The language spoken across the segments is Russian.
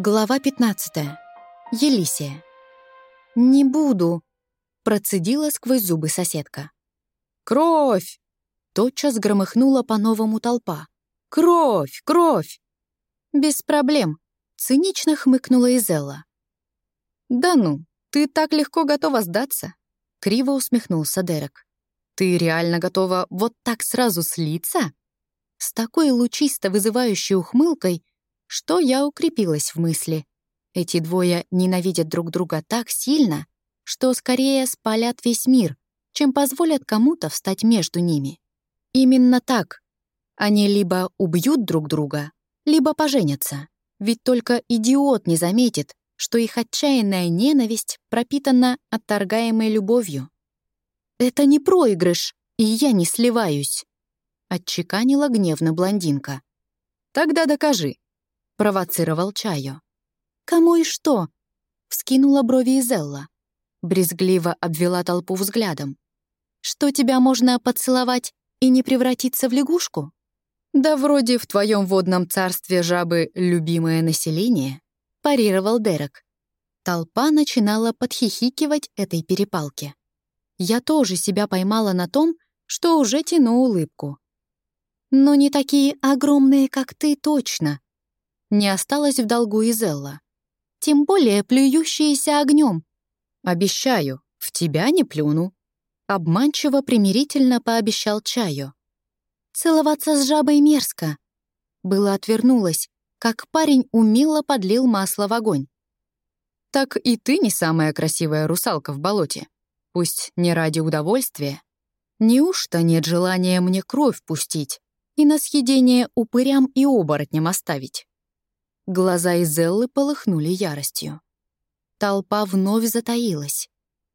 Глава 15. Елисия. «Не буду», — процедила сквозь зубы соседка. «Кровь!» — тотчас громыхнула по-новому толпа. «Кровь! Кровь!» «Без проблем», — цинично хмыкнула Изелла. «Да ну, ты так легко готова сдаться?» — криво усмехнулся Дерек. «Ты реально готова вот так сразу слиться?» С такой лучисто вызывающей ухмылкой — что я укрепилась в мысли. Эти двое ненавидят друг друга так сильно, что скорее спалят весь мир, чем позволят кому-то встать между ними. Именно так. Они либо убьют друг друга, либо поженятся. Ведь только идиот не заметит, что их отчаянная ненависть пропитана отторгаемой любовью. «Это не проигрыш, и я не сливаюсь», — отчеканила гневно блондинка. «Тогда докажи», провоцировал Чаю. «Кому и что?» — вскинула брови Изелла. Брезгливо обвела толпу взглядом. «Что тебя можно поцеловать и не превратиться в лягушку?» «Да вроде в твоем водном царстве жабы любимое население», — парировал Дерек. Толпа начинала подхихикивать этой перепалке. Я тоже себя поймала на том, что уже тяну улыбку. «Но не такие огромные, как ты, точно», не осталось в долгу и Зелла. Тем более плюющиеся огнем. «Обещаю, в тебя не плюну», — обманчиво примирительно пообещал Чаю. «Целоваться с жабой мерзко». Было отвернулась, как парень умело подлил масло в огонь. «Так и ты не самая красивая русалка в болоте. Пусть не ради удовольствия. Неужто нет желания мне кровь пустить и на съедение упырям и оборотням оставить?» Глаза Изеллы полыхнули яростью. Толпа вновь затаилась.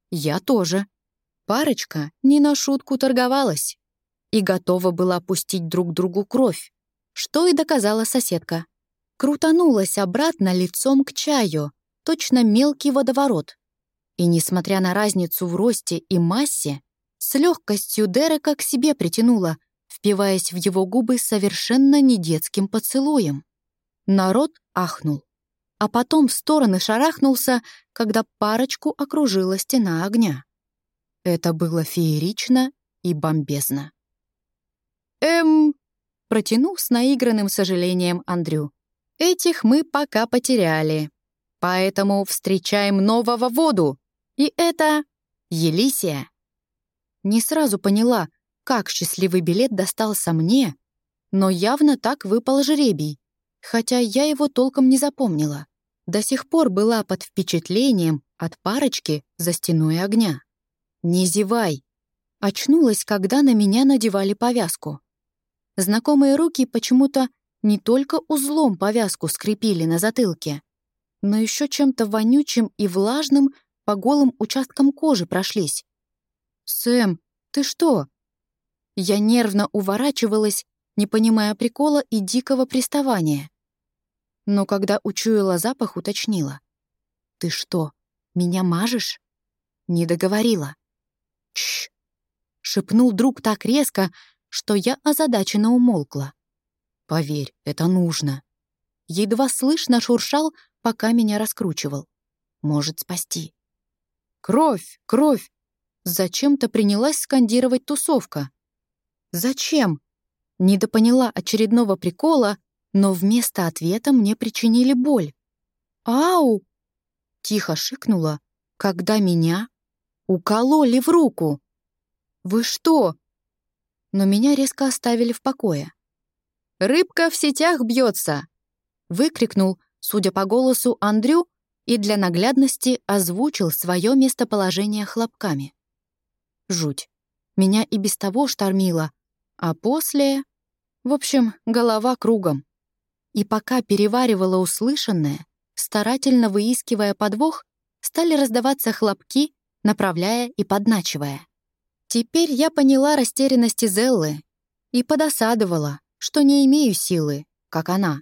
Я тоже. Парочка не на шутку торговалась и готова была пустить друг другу кровь, что и доказала соседка. Крутанулась обратно лицом к чаю, точно мелкий водоворот. И, несмотря на разницу в росте и массе, с легкостью Дерека к себе притянула, впиваясь в его губы совершенно недетским поцелуем. Народ ахнул, а потом в стороны шарахнулся, когда парочку окружила стена огня. Это было феерично и бомбезно. «Эм...» — протянул с наигранным сожалением Андрю. «Этих мы пока потеряли, поэтому встречаем нового воду, и это Елисия». Не сразу поняла, как счастливый билет достался мне, но явно так выпал жребий хотя я его толком не запомнила. До сих пор была под впечатлением от парочки за стеной огня. «Не зевай!» Очнулась, когда на меня надевали повязку. Знакомые руки почему-то не только узлом повязку скрепили на затылке, но еще чем-то вонючим и влажным по голым участкам кожи прошлись. «Сэм, ты что?» Я нервно уворачивалась, не понимая прикола и дикого приставания но когда учуяла запах, уточнила. «Ты что, меня мажешь?» Не договорила. «Чш!» — шепнул друг так резко, что я озадаченно умолкла. «Поверь, это нужно». Едва слышно шуршал, пока меня раскручивал. Может спасти. «Кровь! Кровь!» Зачем-то принялась скандировать тусовка. «Зачем?» Недопоняла очередного прикола, но вместо ответа мне причинили боль. «Ау!» — тихо шикнула, когда меня укололи в руку. «Вы что?» Но меня резко оставили в покое. «Рыбка в сетях бьется!» — выкрикнул, судя по голосу, Андрю и для наглядности озвучил свое местоположение хлопками. Жуть. Меня и без того штормило, а после... В общем, голова кругом. И пока переваривала услышанное, старательно выискивая подвох, стали раздаваться хлопки, направляя и подначивая. Теперь я поняла растерянность Зеллы и подосадовала, что не имею силы, как она.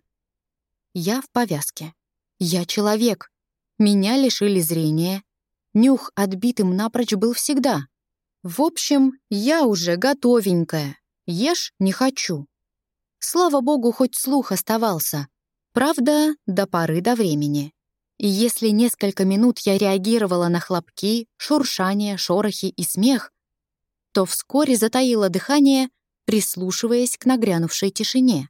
Я в повязке. Я человек. Меня лишили зрения. Нюх отбитым напрочь был всегда. В общем, я уже готовенькая. Ешь не хочу. Слава богу, хоть слух оставался. Правда, до поры до времени. И если несколько минут я реагировала на хлопки, шуршание, шорохи и смех, то вскоре затаила дыхание, прислушиваясь к нагрянувшей тишине.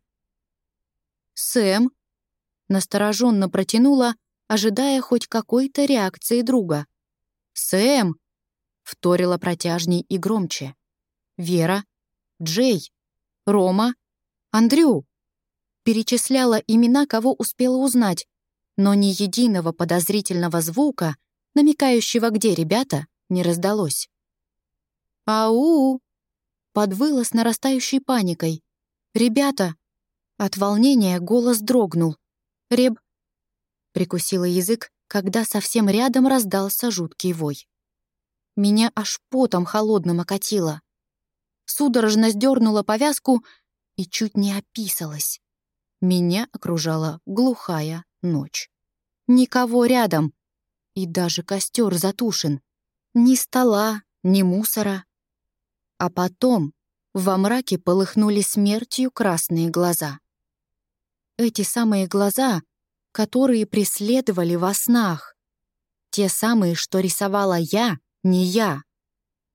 «Сэм!» — настороженно протянула, ожидая хоть какой-то реакции друга. «Сэм!» — вторила протяжней и громче. «Вера! Джей! Рома! Андрю!» Перечисляла имена, кого успела узнать, но ни единого подозрительного звука, намекающего, где ребята, не раздалось. «Ау!» — подвыла с нарастающей паникой. «Ребята!» От волнения голос дрогнул. «Реб...» Прикусила язык, когда совсем рядом раздался жуткий вой. Меня аж потом холодным окатило. Судорожно сдернула повязку и чуть не описалась. Меня окружала глухая ночь. Никого рядом. И даже костер затушен. Ни стола, ни мусора. А потом во мраке полыхнули смертью красные глаза. Эти самые глаза, которые преследовали во снах. Те самые, что рисовала я, не я.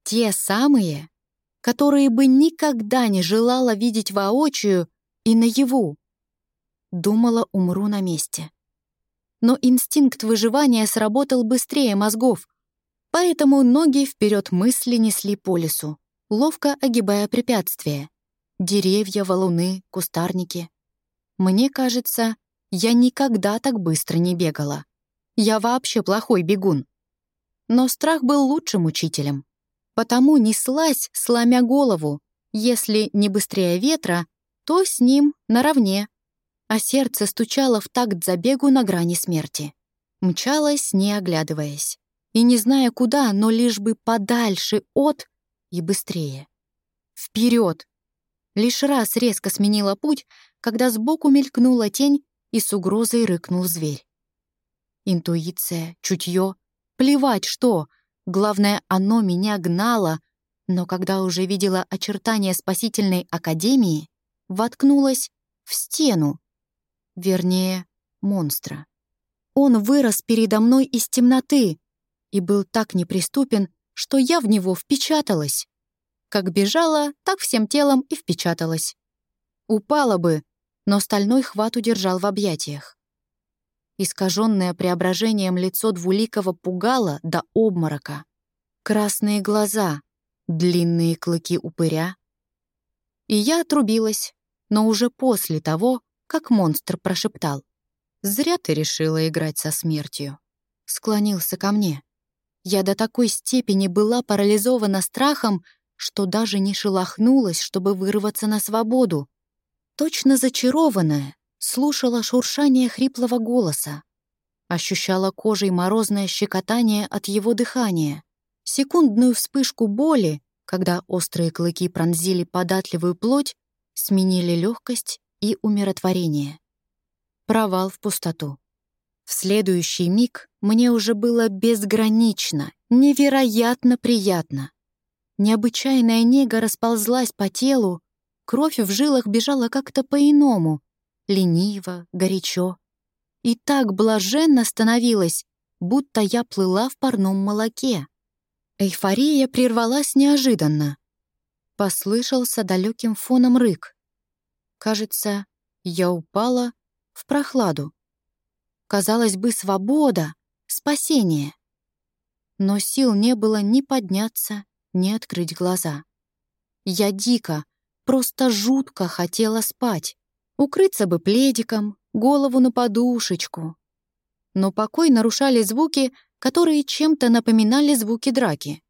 Те самые, которые бы никогда не желала видеть воочию и наяву. Думала, умру на месте. Но инстинкт выживания сработал быстрее мозгов, поэтому ноги вперед мысли несли по лесу, ловко огибая препятствия. Деревья, валуны, кустарники. Мне кажется, я никогда так быстро не бегала. Я вообще плохой бегун. Но страх был лучшим учителем. Потому неслась, сломя голову. Если не быстрее ветра, то с ним наравне а сердце стучало в такт забегу на грани смерти. Мчалась, не оглядываясь. И не зная куда, но лишь бы подальше от и быстрее. Вперед! Лишь раз резко сменила путь, когда сбоку мелькнула тень и с угрозой рыкнул зверь. Интуиция, чутье, плевать что, главное, оно меня гнало, но когда уже видела очертания спасительной академии, воткнулась в стену, Вернее, монстра. Он вырос передо мной из темноты и был так неприступен, что я в него впечаталась. Как бежала, так всем телом и впечаталась. Упала бы, но стальной хват удержал в объятиях. Искаженное преображением лицо Двуликова пугало до обморока. Красные глаза, длинные клыки упыря. И я отрубилась, но уже после того, как монстр прошептал. «Зря ты решила играть со смертью». Склонился ко мне. Я до такой степени была парализована страхом, что даже не шелохнулась, чтобы вырваться на свободу. Точно зачарованная, слушала шуршание хриплого голоса. Ощущала кожей морозное щекотание от его дыхания, секундную вспышку боли, когда острые клыки пронзили податливую плоть, сменили легкость и умиротворение. Провал в пустоту. В следующий миг мне уже было безгранично, невероятно приятно. Необычайная нега расползлась по телу, кровь в жилах бежала как-то по-иному, лениво, горячо. И так блаженно становилась, будто я плыла в парном молоке. Эйфория прервалась неожиданно. Послышался далеким фоном рык. Кажется, я упала в прохладу. Казалось бы, свобода, спасение. Но сил не было ни подняться, ни открыть глаза. Я дико, просто жутко хотела спать. Укрыться бы пледиком, голову на подушечку. Но покой нарушали звуки, которые чем-то напоминали звуки драки.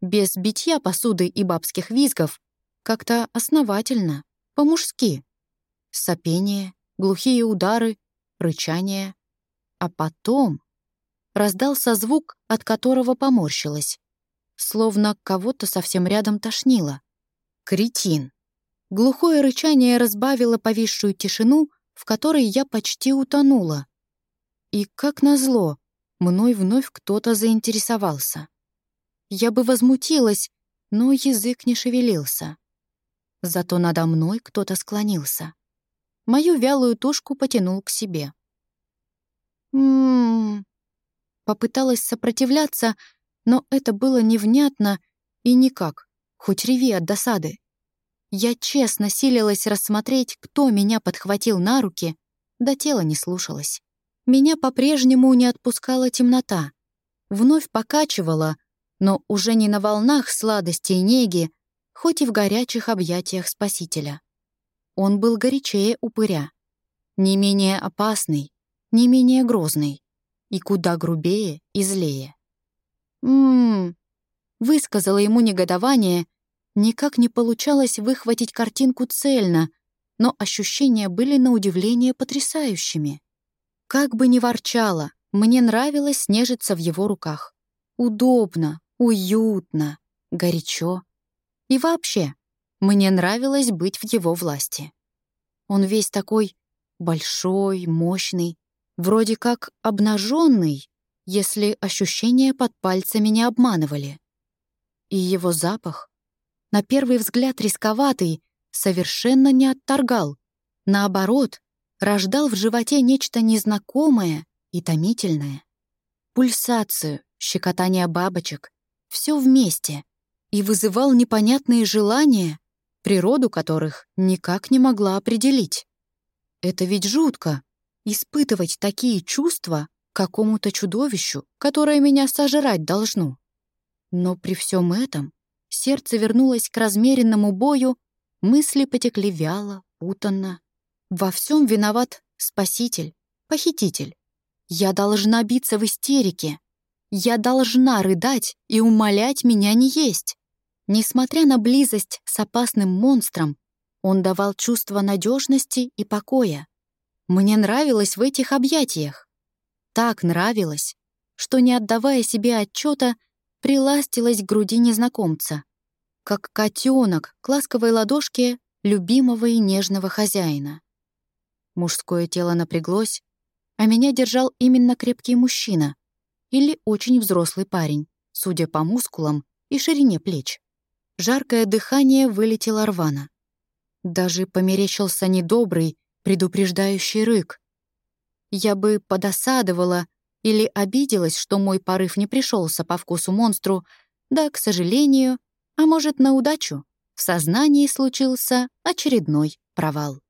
Без битья посуды и бабских визгов, как-то основательно. По-мужски. Сопение, глухие удары, рычание. А потом раздался звук, от которого поморщилась. Словно кого-то совсем рядом тошнило. Кретин. Глухое рычание разбавило повисшую тишину, в которой я почти утонула. И, как назло, мной вновь кто-то заинтересовался. Я бы возмутилась, но язык не шевелился. Зато надо мной кто-то склонился. Мою вялую тушку потянул к себе. «М-м-м...» Попыталась сопротивляться, но это было невнятно и никак, хоть реви от досады. Я честно силилась рассмотреть, кто меня подхватил на руки, да тело не слушалось. Меня по-прежнему не отпускала темнота. Вновь покачивала, но уже не на волнах сладости и неги, хоть и в горячих объятиях Спасителя. Он был горячее упыря, не менее опасный, не менее грозный и куда грубее и злее. «М-м-м», высказала ему негодование, никак не получалось выхватить картинку цельно, но ощущения были на удивление потрясающими. Как бы ни ворчала, мне нравилось нежиться в его руках. Удобно, уютно, горячо. И вообще, мне нравилось быть в его власти. Он весь такой большой, мощный, вроде как обнаженный, если ощущения под пальцами не обманывали. И его запах, на первый взгляд рисковатый, совершенно не отторгал. Наоборот, рождал в животе нечто незнакомое и томительное. Пульсацию, щекотание бабочек, все вместе, и вызывал непонятные желания, природу которых никак не могла определить. Это ведь жутко — испытывать такие чувства какому-то чудовищу, которое меня сожрать должно. Но при всем этом сердце вернулось к размеренному бою, мысли потекли вяло, путанно. Во всем виноват спаситель, похититель. Я должна биться в истерике. Я должна рыдать и умолять меня не есть. Несмотря на близость с опасным монстром, он давал чувство надежности и покоя. Мне нравилось в этих объятиях. Так нравилось, что, не отдавая себе отчета, приластилась к груди незнакомца, как котенок к ласковой ладошке любимого и нежного хозяина. Мужское тело напряглось, а меня держал именно крепкий мужчина или очень взрослый парень, судя по мускулам и ширине плеч. Жаркое дыхание вылетело рвано. Даже померещился недобрый, предупреждающий рык. Я бы подосадовала или обиделась, что мой порыв не пришелся по вкусу монстру, да, к сожалению, а может, на удачу, в сознании случился очередной провал.